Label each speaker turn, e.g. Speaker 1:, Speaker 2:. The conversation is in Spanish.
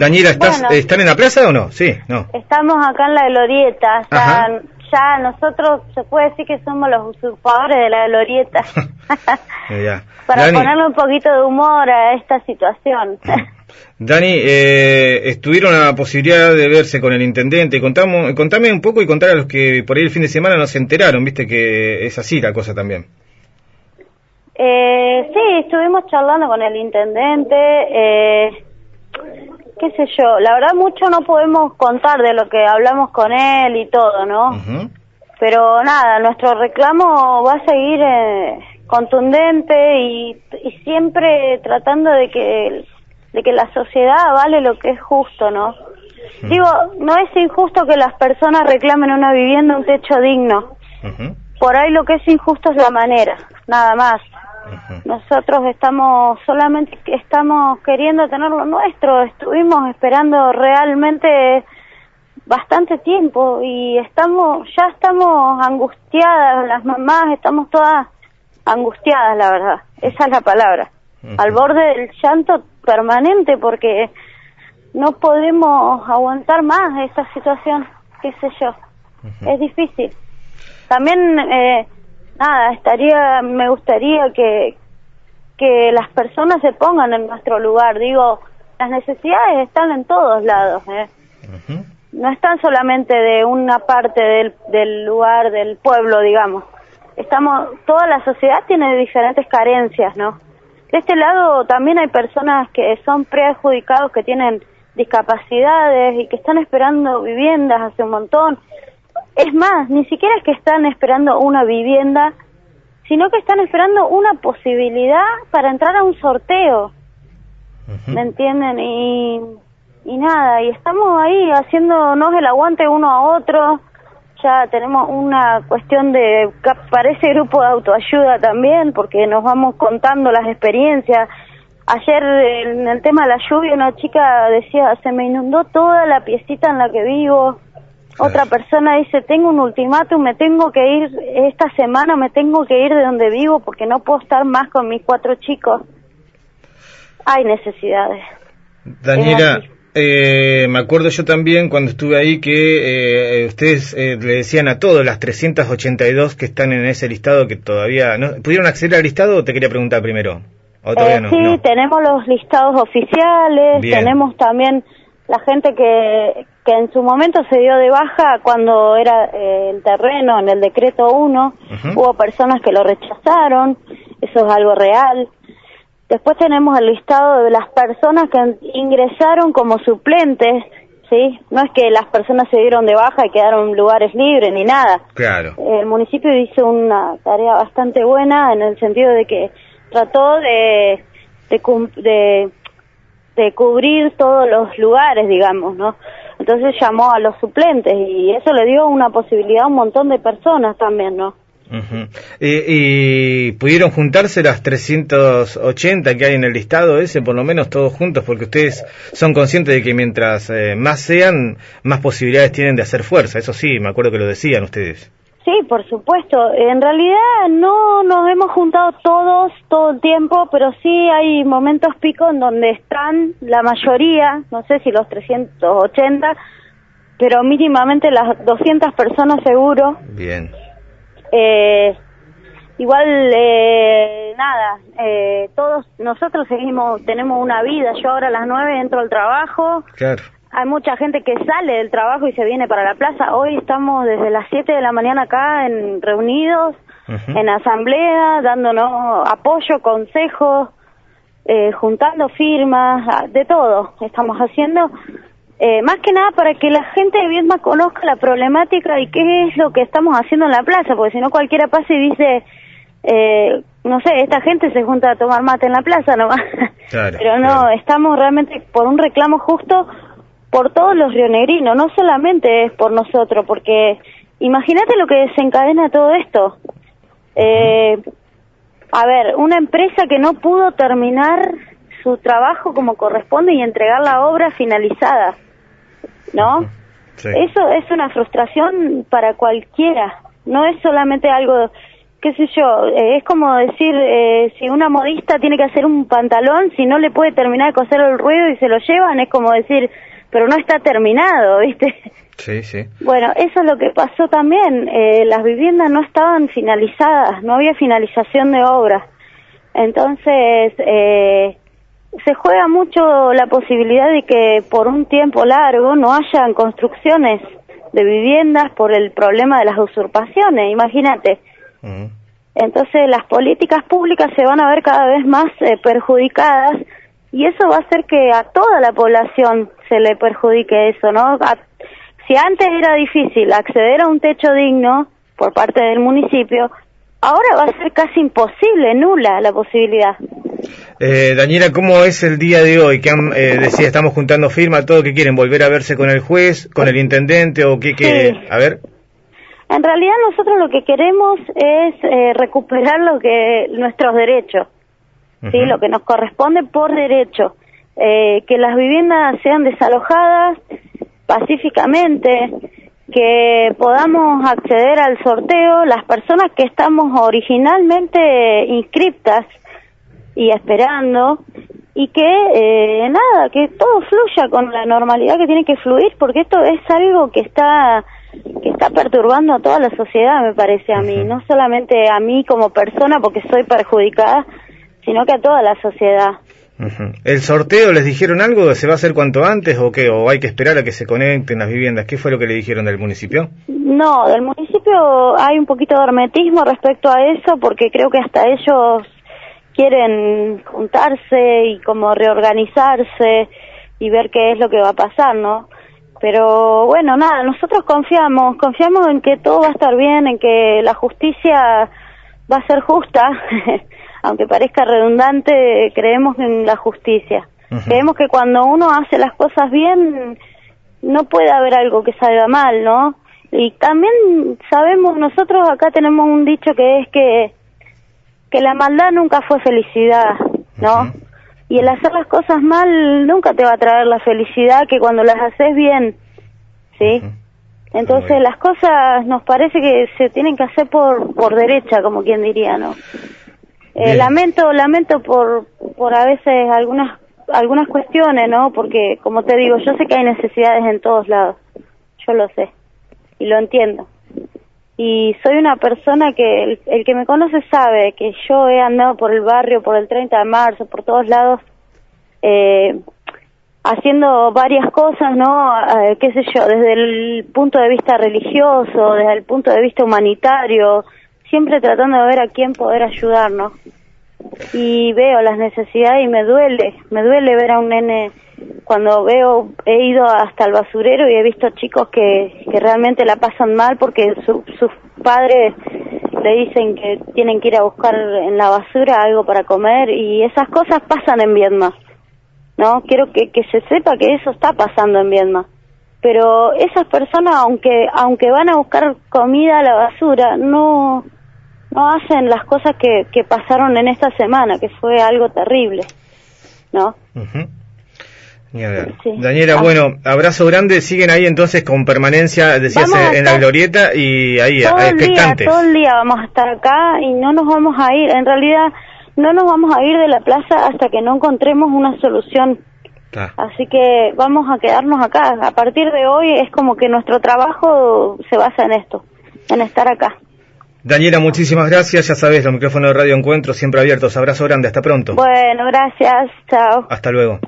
Speaker 1: Daniela, ¿estás,
Speaker 2: Bueno.
Speaker 1: ¿están en la plaza o no? Sí, no.
Speaker 2: Estamos acá en la glorieta. Ya, ya nosotros se puede decir que somos los usurpadores de la glorieta. Para
Speaker 1: Dani,
Speaker 2: ponerle un poquito de humor a esta situación.
Speaker 1: Dani, eh, estuvieron la posibilidad de verse con el intendente. Contamos, contame un poco y contar a los que por ahí el fin de semana no se enteraron, viste que es así la cosa también.
Speaker 2: Eh, sí, estuvimos charlando con el intendente, eh, qué sé yo, la verdad mucho no podemos contar de lo que hablamos con él y todo, ¿no? Pero nada, nuestro reclamo va a seguir eh, contundente y, y siempre tratando de que, de que la sociedad vale lo que es justo, ¿no? Digo, no es injusto que las personas reclamen una vivienda, un techo digno. Por ahí lo que es injusto es la manera, nada más. Nosotros estamos solamente estamos queriendo tener lo nuestro. Estuvimos esperando realmente bastante tiempo y estamos ya estamos angustiadas, las mamás estamos todas angustiadas, la verdad. Esa es la palabra. Al borde del llanto permanente porque no podemos aguantar más esta situación, qué sé yo. Es difícil. También eh, nada, estaría me gustaría que que las personas se pongan en nuestro lugar. Digo, las necesidades están en todos lados, ¿eh?
Speaker 1: Ujú.
Speaker 2: no están solamente de una parte del, del lugar, del pueblo, digamos. Estamos, toda la sociedad tiene diferentes carencias, ¿no? De este lado también hay personas que son preadjudicados, que tienen discapacidades y que están esperando viviendas hace un montón. Es más, ni siquiera es que están esperando una vivienda, sino que están esperando una posibilidad para entrar a un sorteo. ¿me entienden? Y, y nada, y estamos ahí haciéndonos el aguante uno a otro. Ya tenemos una cuestión de, parece grupo de autoayuda también, porque nos vamos contando las experiencias. Ayer en el tema de la lluvia una chica decía, se me inundó toda la piecita en la que vivo. Otra persona dice, tengo un ultimátum, me tengo que ir, esta semana me tengo que ir de donde vivo porque no puedo estar más con mis cuatro chicos. Hay necesidades.
Speaker 1: Daniela, eh, me acuerdo yo también cuando estuve ahí que eh, ustedes eh, le decían a todos, las 382 que están en ese listado, que todavía... ¿no? ¿Pudieron acceder al listado o te quería preguntar primero? ¿O todavía
Speaker 2: Eh,
Speaker 1: no?
Speaker 2: sí,
Speaker 1: No.
Speaker 2: tenemos los listados oficiales,
Speaker 1: Bien.
Speaker 2: tenemos también la gente que, que en su momento se dio de baja cuando era eh, el terreno en el decreto 1,
Speaker 1: Ujú.
Speaker 2: hubo personas que lo rechazaron, eso es algo real. Después tenemos el listado de las personas que ingresaron como suplentes, ¿sí? No es que las personas se dieron de baja y quedaron lugares libres ni nada.
Speaker 1: Claro.
Speaker 2: El municipio hizo una tarea bastante buena en el sentido de que trató de, de, de, de cubrir todos los lugares, digamos, ¿no? Entonces llamó a los suplentes y eso le dio una posibilidad a un montón de personas también, ¿no?
Speaker 1: ¿Y pudieron juntarse las 380 que hay en el listado ese, por lo menos todos juntos? Porque ustedes son conscientes de que mientras eh, más sean, más posibilidades tienen de hacer fuerza. Eso sí, me acuerdo que lo decían ustedes.
Speaker 2: Sí, por supuesto. En realidad no nos hemos juntado todos todo el tiempo, pero sí hay momentos picos en donde están la mayoría, no sé si los 380, pero mínimamente las 200 personas seguro.
Speaker 1: Bien.
Speaker 2: Eh, igual, eh, nada, eh, todos nosotros seguimos, tenemos una vida. Yo ahora a las 9 entro al trabajo,
Speaker 1: Claro.
Speaker 2: Hay mucha gente que sale del trabajo y se viene para la plaza. Hoy estamos desde las 7 de la mañana acá en reunidos, en asamblea, dándonos apoyo, consejos, eh, juntando firmas, ah, de todo estamos haciendo. Eh, más que nada para que la gente de Viedma conozca la problemática y qué es lo que estamos haciendo en la plaza, porque si no cualquiera pasa y dice, eh, no sé, esta gente se junta a tomar mate en la plaza nomás.
Speaker 1: Claro,
Speaker 2: Pero no,
Speaker 1: claro.
Speaker 2: estamos realmente por un reclamo justo por todos los rionegrinos, no solamente es por nosotros, porque imagínate lo que desencadena todo esto. Eh, a ver, una empresa que no pudo terminar su trabajo como corresponde y entregar la obra finalizada, ¿no?
Speaker 1: Sí.
Speaker 2: Eso es una frustración para cualquiera, no es solamente algo qué sé yo, eh, es como decir, eh, si una modista tiene que hacer un pantalón, si no le puede terminar de coser el ruedo y se lo llevan, es como decir, pero no está terminado, ¿viste?
Speaker 1: Sí, sí.
Speaker 2: Bueno, eso es lo que pasó también. Eh, las viviendas no estaban finalizadas, no había finalización de obras. Entonces, eh, se juega mucho la posibilidad de que por un tiempo largo no hayan construcciones de viviendas por el problema de las usurpaciones, imagínate. Entonces las políticas públicas se van a ver cada vez más eh, perjudicadas y eso va a hacer que a toda la población se le perjudique eso, ¿no? si antes era difícil acceder a un techo digno por parte del municipio, ahora va a ser casi imposible, nula la posibilidad.
Speaker 1: Eh, Daniela, ¿cómo es el día de hoy? Que eh, decía, estamos juntando firma, todo que quieren volver a verse con el juez, con el intendente o qué, qué? a ver.
Speaker 2: En realidad nosotros lo que queremos es eh, recuperar lo que nuestros derechos, sí, lo que nos corresponde por derecho, eh, que las viviendas sean desalojadas pacíficamente, que podamos acceder al sorteo las personas que estamos originalmente inscriptas y esperando y que eh, nada, que todo fluya con la normalidad que tiene que fluir, porque esto es algo que está que está perturbando a toda la sociedad, me parece a mí, no solamente a mí como persona porque soy perjudicada, sino que a toda la sociedad.
Speaker 1: ¿El sorteo les dijeron algo? ¿Se va a hacer cuanto antes o qué? ¿O hay que esperar a que se conecten las viviendas? ¿Qué fue lo que le dijeron del municipio?
Speaker 2: No, del municipio hay un poquito de hermetismo respecto a eso porque creo que hasta ellos quieren juntarse y como reorganizarse y ver qué es lo que va a pasar, ¿no? Pero bueno, nada, nosotros confiamos, confiamos en que todo va a estar bien, en que la justicia va a ser justa, aunque parezca redundante, creemos en la justicia. Creemos que cuando uno hace las cosas bien, no puede haber algo que salga mal, ¿no? Y también sabemos, nosotros acá tenemos un dicho que es que que la maldad nunca fue felicidad, ¿no? Y el hacer las cosas mal nunca te va a traer la felicidad que cuando las haces bien, ¿sí? Entonces las cosas nos parece que se tienen que hacer por, por derecha, como quien diría, ¿no? Eh, lamento, lamento por, por a veces algunas, algunas cuestiones, ¿no? Porque, como te digo, yo sé que hay necesidades en todos lados, yo lo sé, y lo entiendo y soy una persona que el, que me conoce sabe que yo he andado por el barrio, por el 30 de marzo, por todos lados, eh, haciendo varias cosas, ¿no? Eh, qué sé yo, desde el punto de vista religioso, desde el punto de vista humanitario, siempre tratando de ver a quién poder ayudarnos. Y veo las necesidades y me duele, me duele ver a un nene cuando veo, he ido hasta el basurero y he visto chicos que, que realmente la pasan mal porque sus padres le dicen que tienen que ir a buscar en la basura algo para comer y esas cosas pasan en Vietnam, ¿no? Quiero que, que se sepa que eso está pasando en Vietnam. Pero esas personas, aunque, aunque van a buscar comida a la basura, no, no hacen las cosas que, que pasaron en esta semana, que fue algo terrible, ¿no?
Speaker 1: Daniela, ah. bueno, abrazo grande. Siguen ahí entonces con permanencia, decías, en la glorieta y ahí,
Speaker 2: todo El día, todo el día vamos a estar acá y no nos vamos a ir. En realidad, no nos vamos a ir de la plaza hasta que no encontremos una solución. Ah. Así que vamos a quedarnos acá. A partir de hoy es como que nuestro trabajo se basa en esto, en estar acá.
Speaker 1: Daniela, muchísimas gracias. Ya sabes, los micrófonos de Radio Encuentro siempre abiertos. Abrazo grande. Hasta pronto.
Speaker 2: Bueno, gracias. Chao.
Speaker 1: Hasta luego.